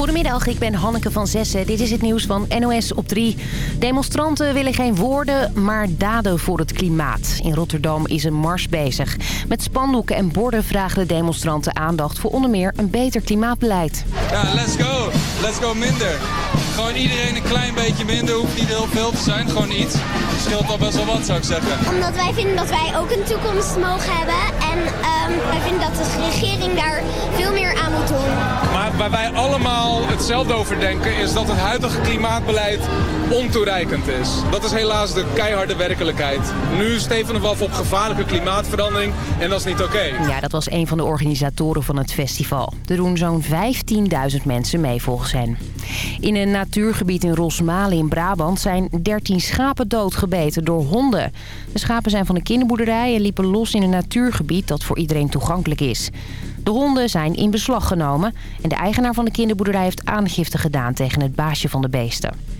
Goedemiddag, ik ben Hanneke van Zessen. Dit is het nieuws van NOS op 3. Demonstranten willen geen woorden, maar daden voor het klimaat. In Rotterdam is een mars bezig. Met spandoeken en borden vragen de demonstranten aandacht... voor onder meer een beter klimaatbeleid. Ja, let's go. Let's go minder. Gewoon iedereen een klein beetje minder. Hoeft niet heel veel te zijn, gewoon iets. Scheelt al best wel wat, zou ik zeggen. Omdat wij vinden dat wij ook een toekomst mogen hebben. En um, wij vinden dat de regering daar veel meer aan moet doen. Maar waar wij allemaal hetzelfde over denken... is dat het huidige klimaatbeleid ontoereikend is. Dat is helaas de keiharde werkelijkheid. Nu stevenen we af op gevaarlijke klimaatverandering en dat is niet oké. Ja, dat was een van de organisatoren van het festival. Er doen zo'n 15.000 mensen mee volgens hen. In een natuurgebied in Rosmalen in Brabant zijn 13 schapen doodgebeten door honden. De schapen zijn van de kinderboerderij en liepen los in een natuurgebied dat voor iedereen toegankelijk is. De honden zijn in beslag genomen en de eigenaar van de kinderboerderij heeft aangifte gedaan tegen het baasje van de beesten.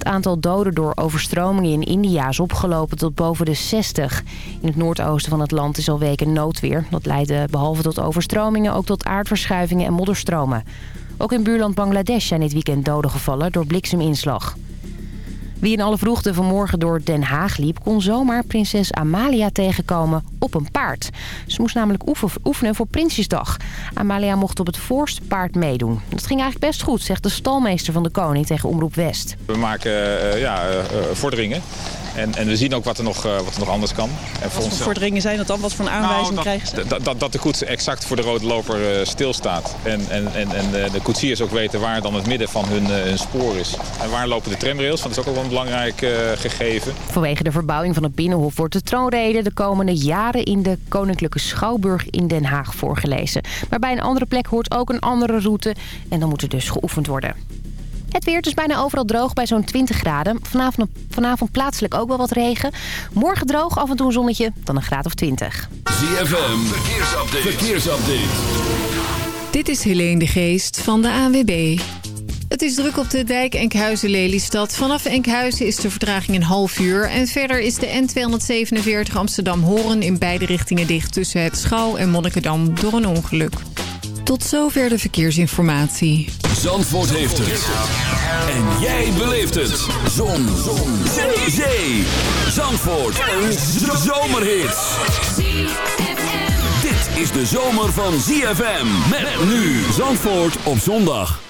Het aantal doden door overstromingen in India is opgelopen tot boven de 60. In het noordoosten van het land is al weken noodweer. Dat leidde behalve tot overstromingen ook tot aardverschuivingen en modderstromen. Ook in buurland Bangladesh zijn dit weekend doden gevallen door blikseminslag. Wie in alle vroegte vanmorgen door Den Haag liep... kon zomaar prinses Amalia tegenkomen op een paard. Ze moest namelijk oefenen voor Prinsjesdag. Amalia mocht op het voorste paard meedoen. Dat ging eigenlijk best goed, zegt de stalmeester van de koning tegen Omroep West. We maken uh, ja, uh, vorderingen. En, en, we zien ook wat er nog, uh, wat er nog anders kan. En wat voor vorderingen zijn dat dan? Wat voor een aanwijzing nou, krijgen ze? Dat, dat, dat, de koets exact voor de rode loper uh, stilstaat. En, en, en, en de koetsiers ook weten waar dan het midden van hun, uh, hun spoor is. En waar lopen de tramrails? Dat is ook wel een belangrijk gegeven. Vanwege de verbouwing van het Binnenhof wordt de troonrede de komende jaren in de Koninklijke Schouwburg in Den Haag voorgelezen. Maar bij een andere plek hoort ook een andere route en dan moet er dus geoefend worden. Het weer is bijna overal droog bij zo'n 20 graden. Vanavond, vanavond plaatselijk ook wel wat regen. Morgen droog, af en toe een zonnetje, dan een graad of 20. ZFM, verkeersupdate. verkeersupdate. Dit is Helene de Geest van de ANWB. Het is druk op de dijk Enkhuizen-Lelystad. Vanaf Enkhuizen is de vertraging een half uur. En verder is de N247 Amsterdam-Horen in beide richtingen dicht... tussen het Schouw en Monnikendam door een ongeluk. Tot zover de verkeersinformatie. Zandvoort heeft het. En jij beleeft het. Zon. Zon. Zee. Zee. Zandvoort. Een zomerhit. Dit is de zomer van ZFM. Met nu Zandvoort op zondag.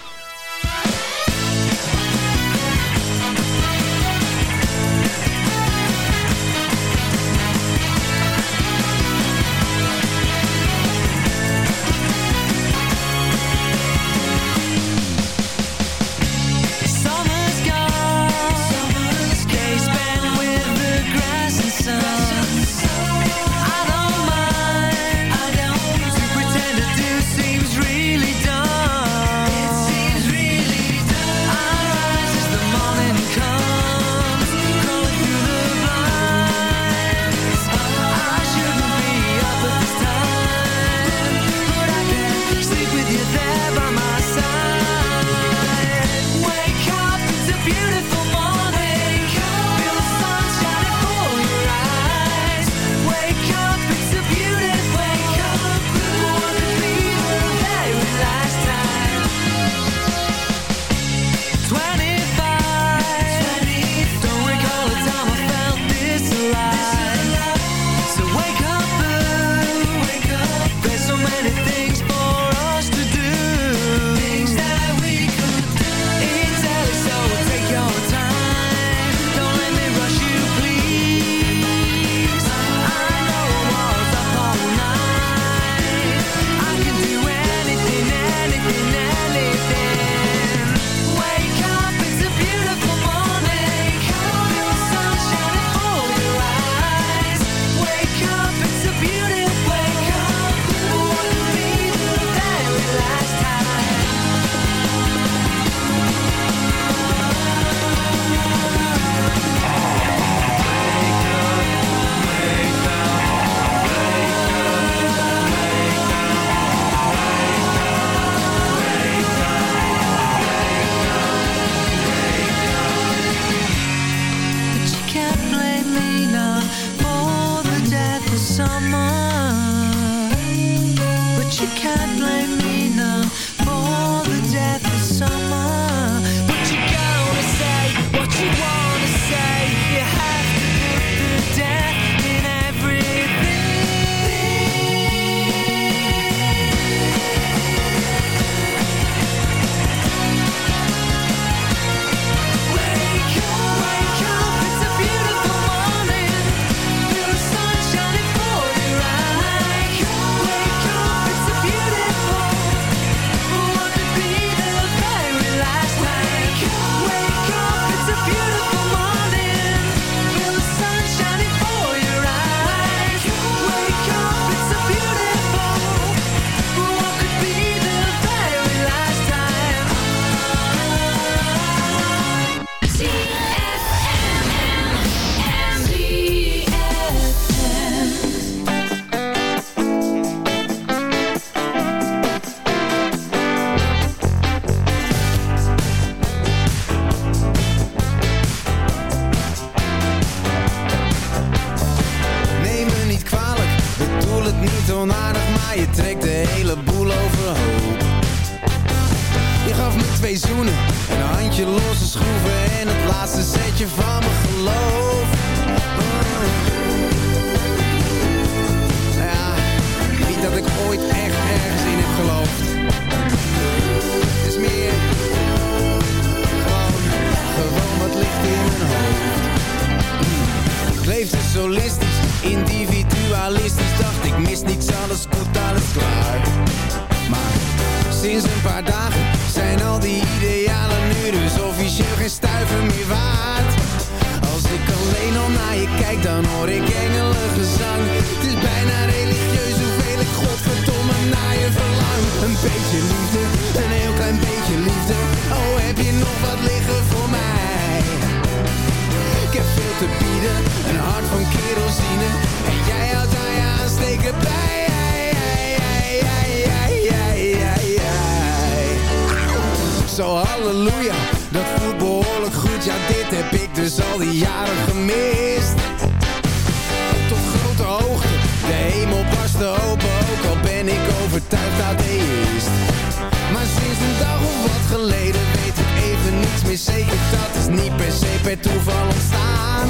Per toeval ontstaan.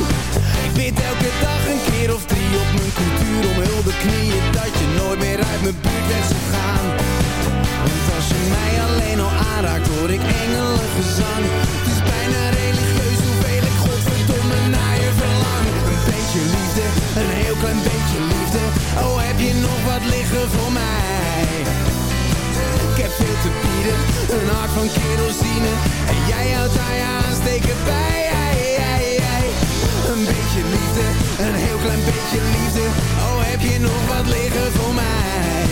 Ik bid elke dag een keer of drie op mijn cultuur om hulde knieën. Dat je nooit meer uit mijn buurt bent zou gaan. Want als je mij alleen al aanraakt hoor ik engelengezang Het is bijna religieus hoeveel ik godverdomme naar je verlang Een beetje liefde, een heel klein beetje liefde Oh heb je nog wat liggen voor mij Ik heb veel te bieden, een hart van kerosine En jij houdt aan je aansteken bij een heel klein beetje liefde. Oh heb je nog wat liggen voor mij?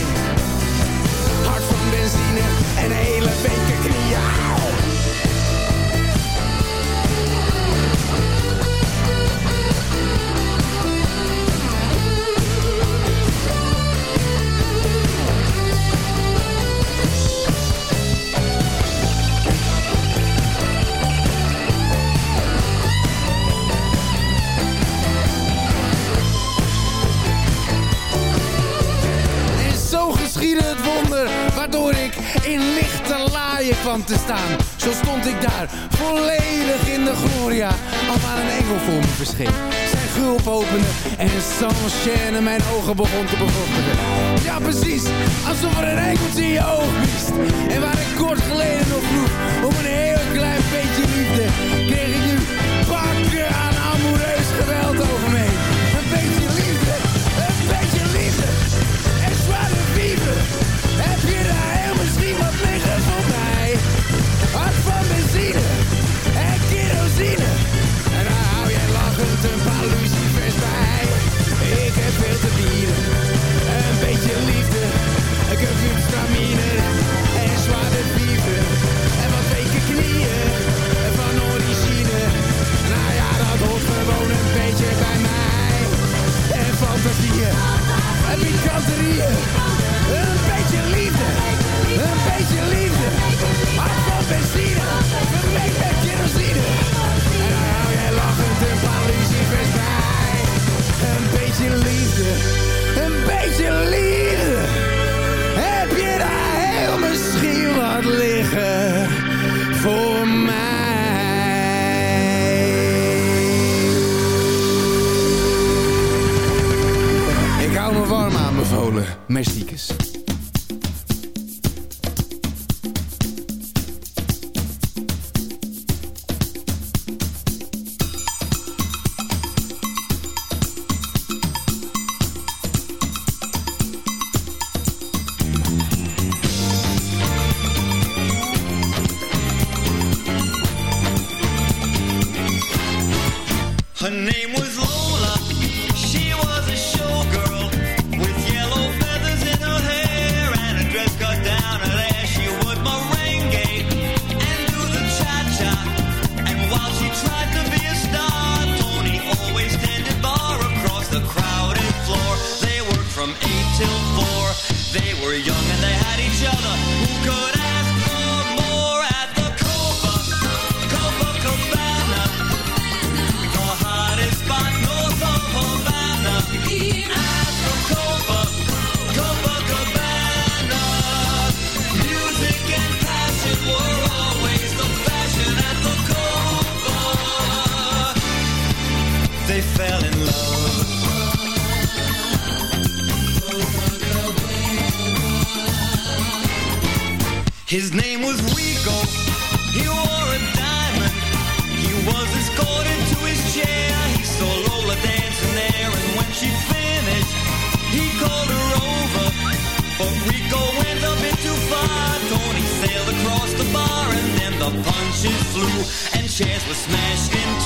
Hart van benzine en hele beetje knieën. In lichte laaien kwam te staan. Zo stond ik daar, volledig in de gloria, al waar een engel voor me verscheen. Zijn gulp opende en sans chaîne mijn ogen begon te bevochtigen. Ja precies, alsof er een engeltje in je oog wist. En waar ik kort geleden nog vroeg om een heel klein beetje liefde, kreeg ik nu pakken aan amoureus geweld over me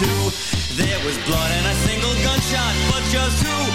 two. There was blood and a single gunshot, but just who?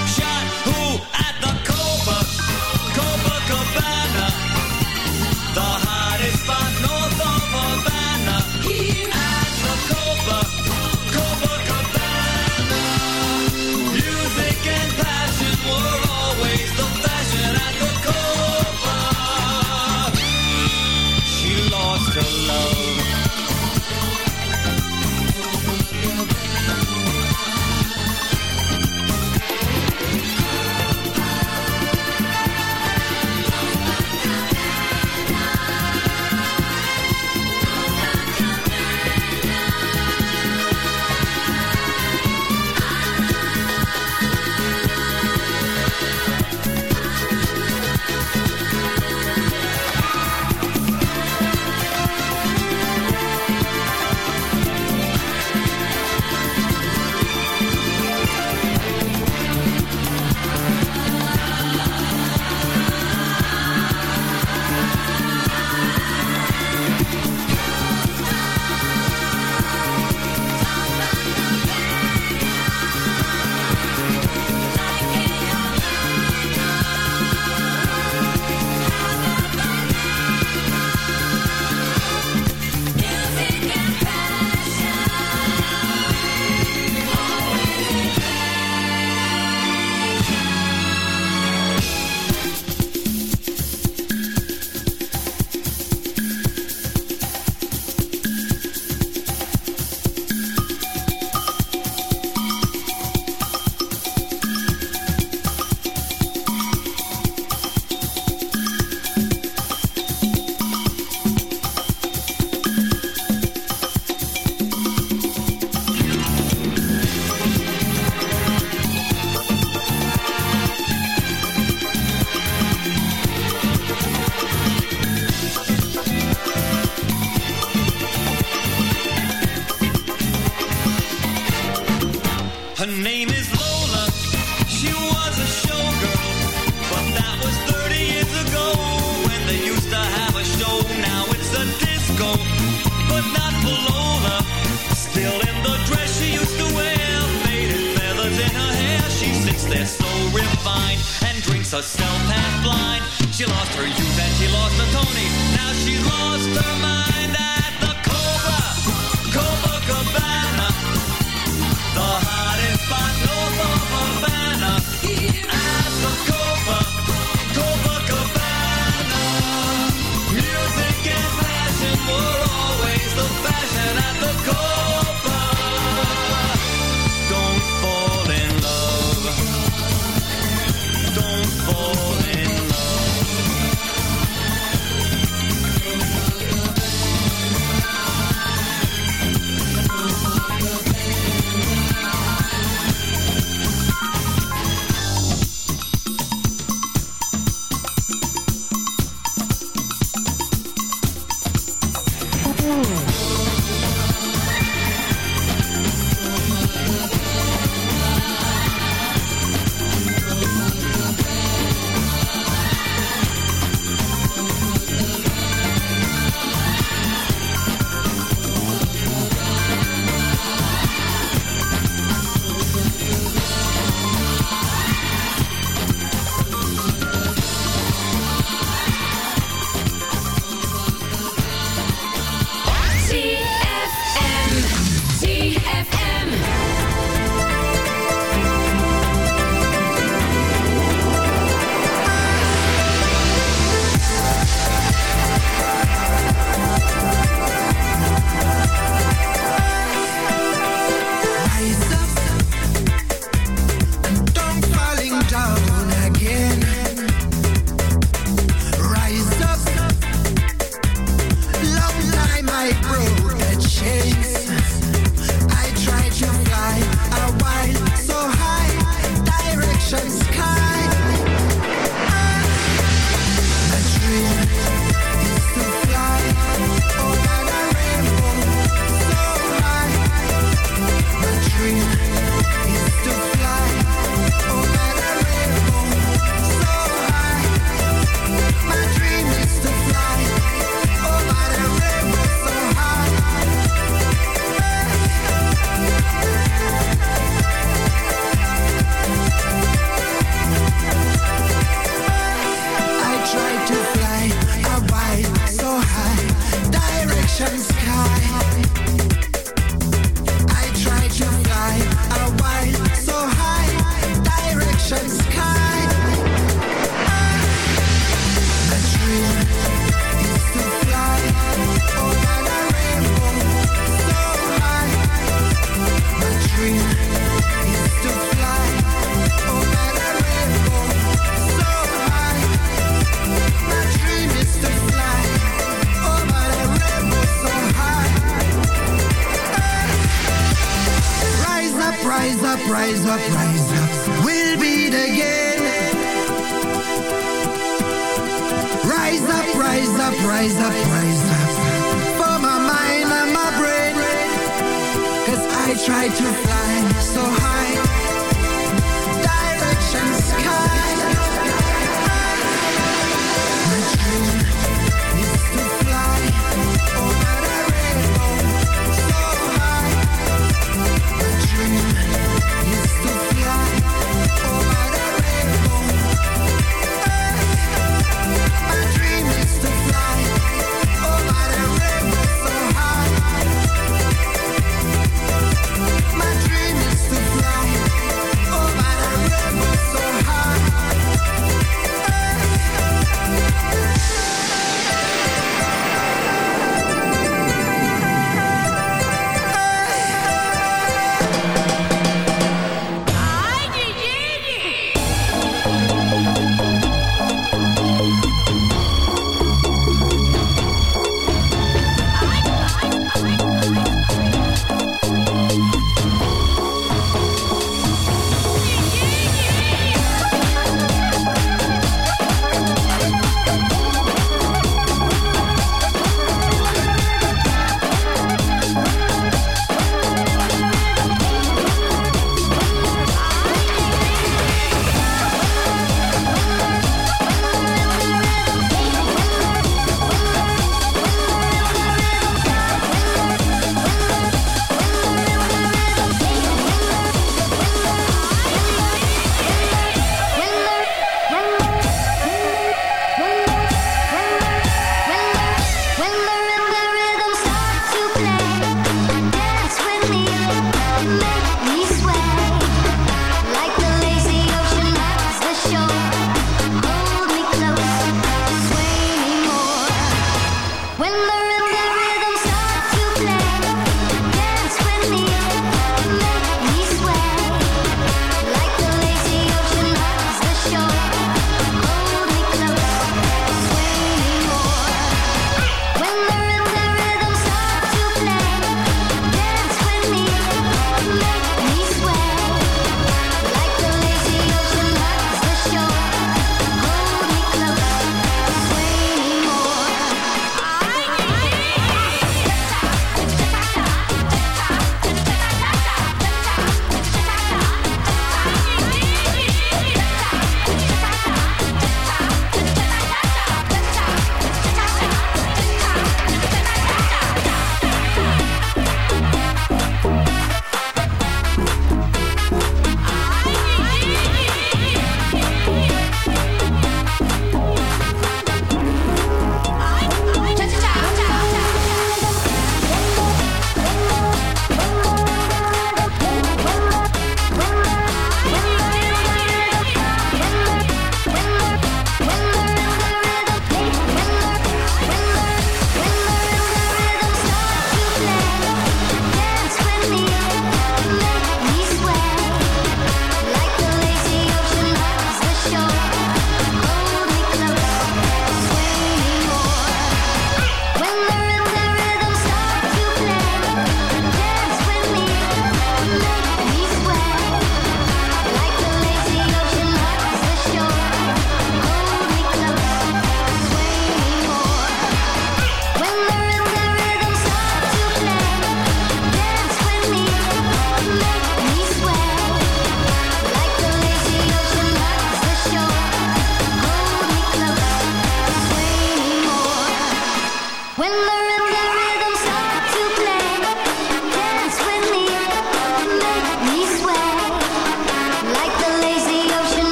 patience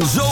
So.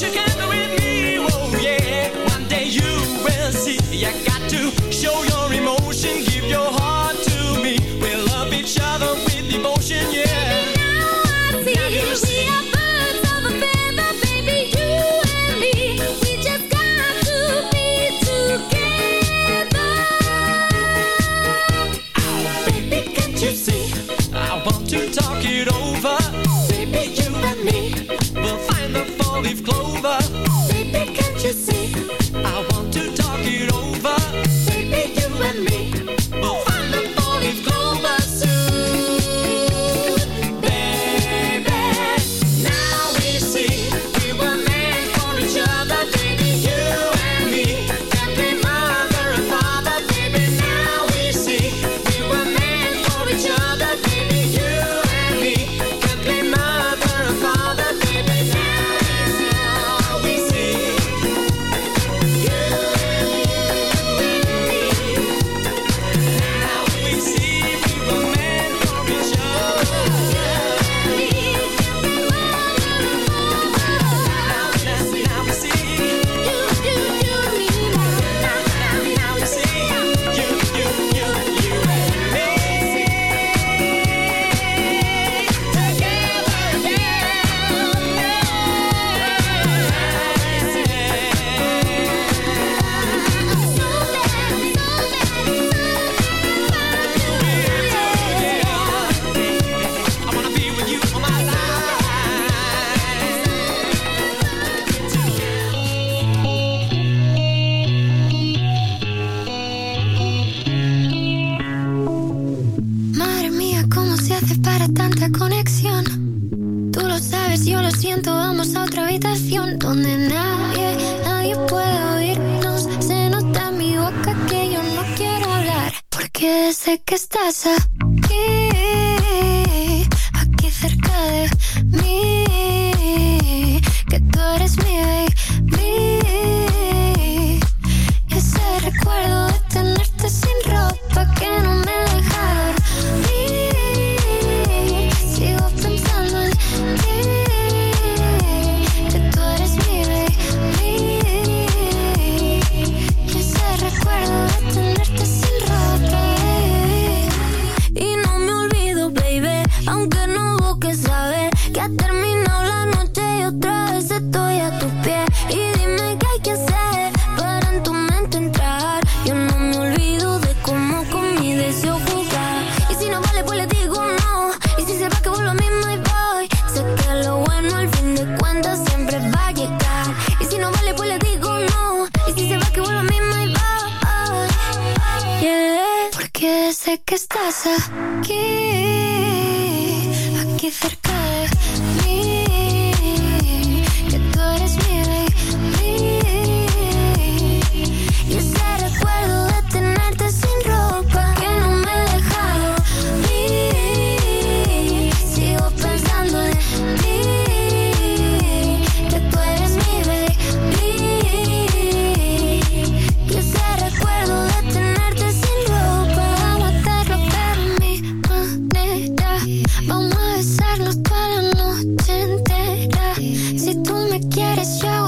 you together with me, oh yeah. One day you will see. esta conexión. Tú lo sabes, yo lo siento, vamos a otra habitación donde nadie, nadie puede oírnos. Se nota en mi boca que yo no quiero hablar, porque sé que estás a quieres yo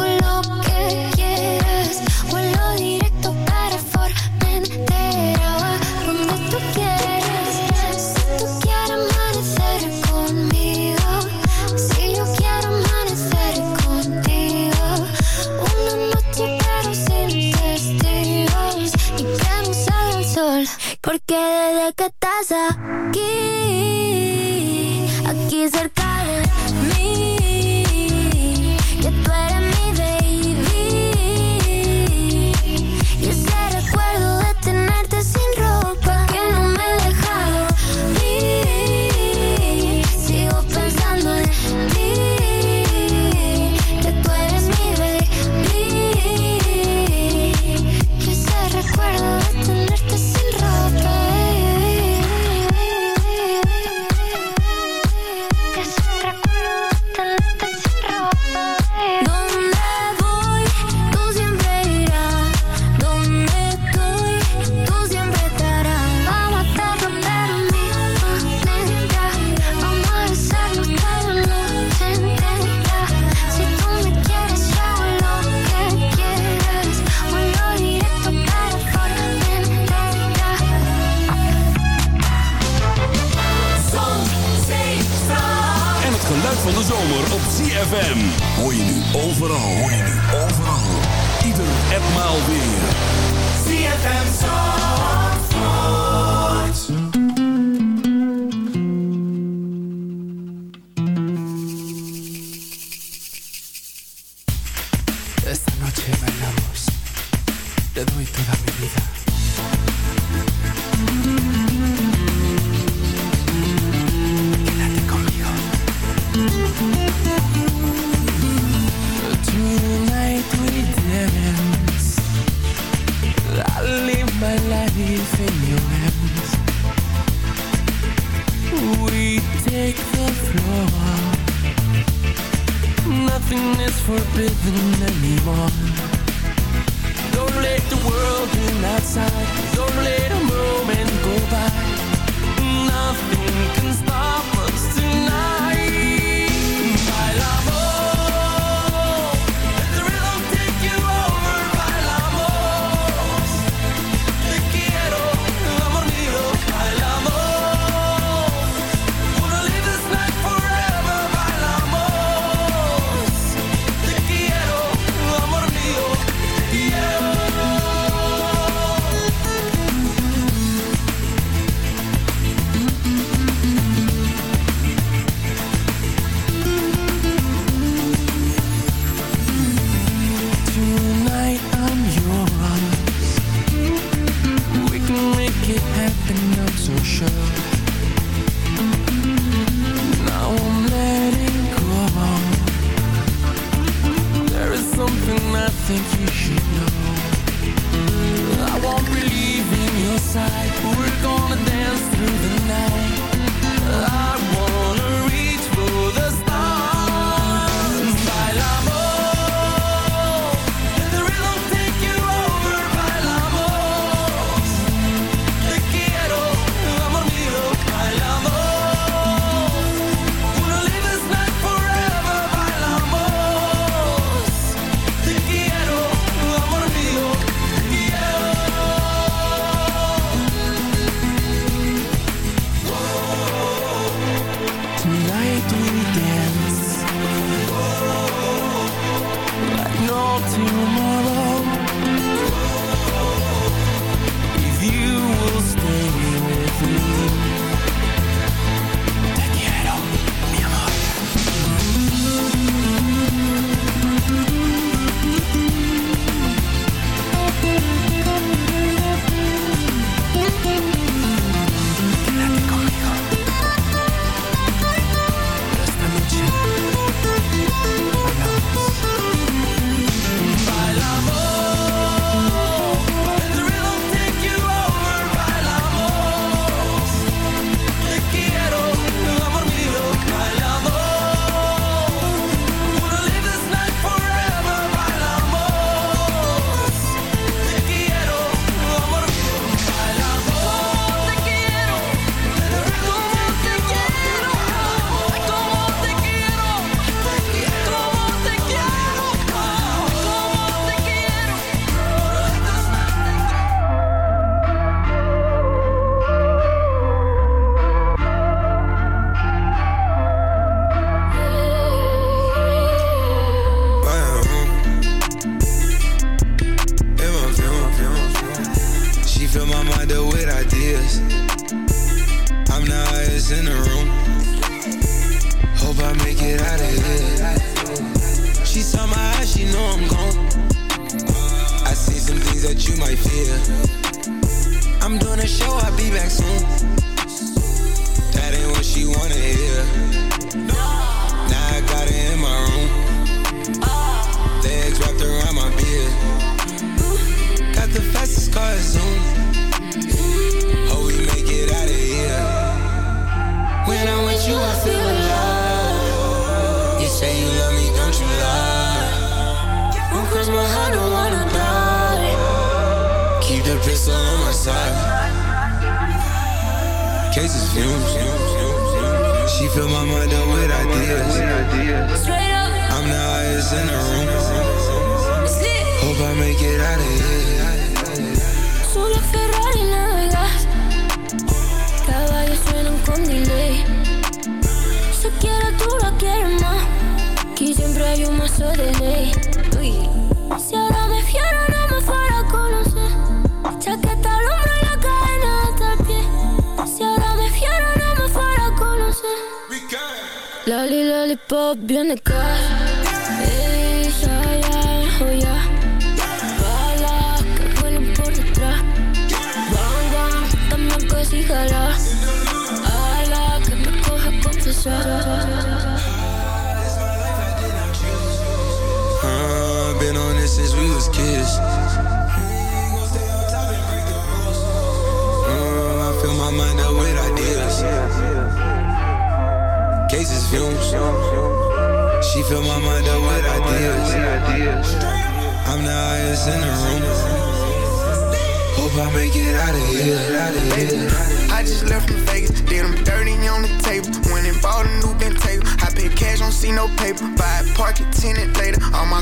I'm the highest in the room. Hope I make it out of here. I just left from Vegas, did them dirty on the table. Went and bought a new bent table. I paid cash, don't see no paper. Buy it, park it, tenant later. All my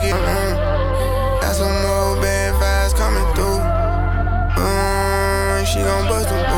mm, gotta get, mm. Got some more bad vibes coming through. Mm, she gon' bust a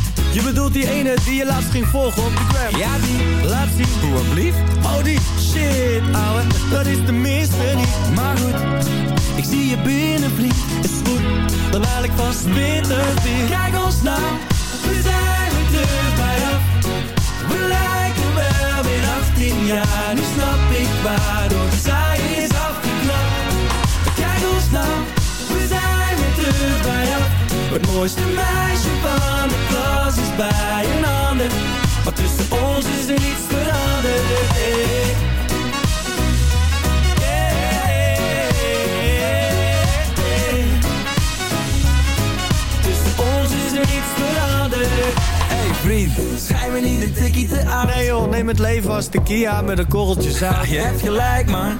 Je bedoelt die ene die je laatst ging volgen op de gram? Ja die, laat zien Hoe blief? Oh die, shit ouwe, dat is de minste niet. Maar goed, ik zie je binnen vriend Is goed, dan haal ik vast witte bier Kijk ons nou, we zijn weer terug bij af. We lijken wel weer 18 jaar. Nu snap ik waarom zij Het mooiste meisje van de klas is bij een ander. Maar tussen ons is er niets veranderd. Hey. Tussen ons is er niets veranderd. Hey vriend, schijn me niet een tikkie te aan Nee joh, neem het leven als de Kia met een korreltje zout Je hebt gelijk man,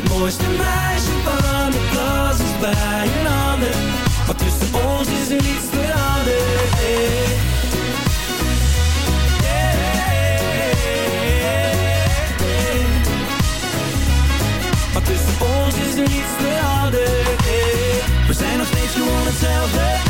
Het mooiste meisje van de klas is bij een ander Maar tussen ons is er niets veranderd hey. Maar tussen ons is er niets veranderd. We zijn nog steeds gewoon hetzelfde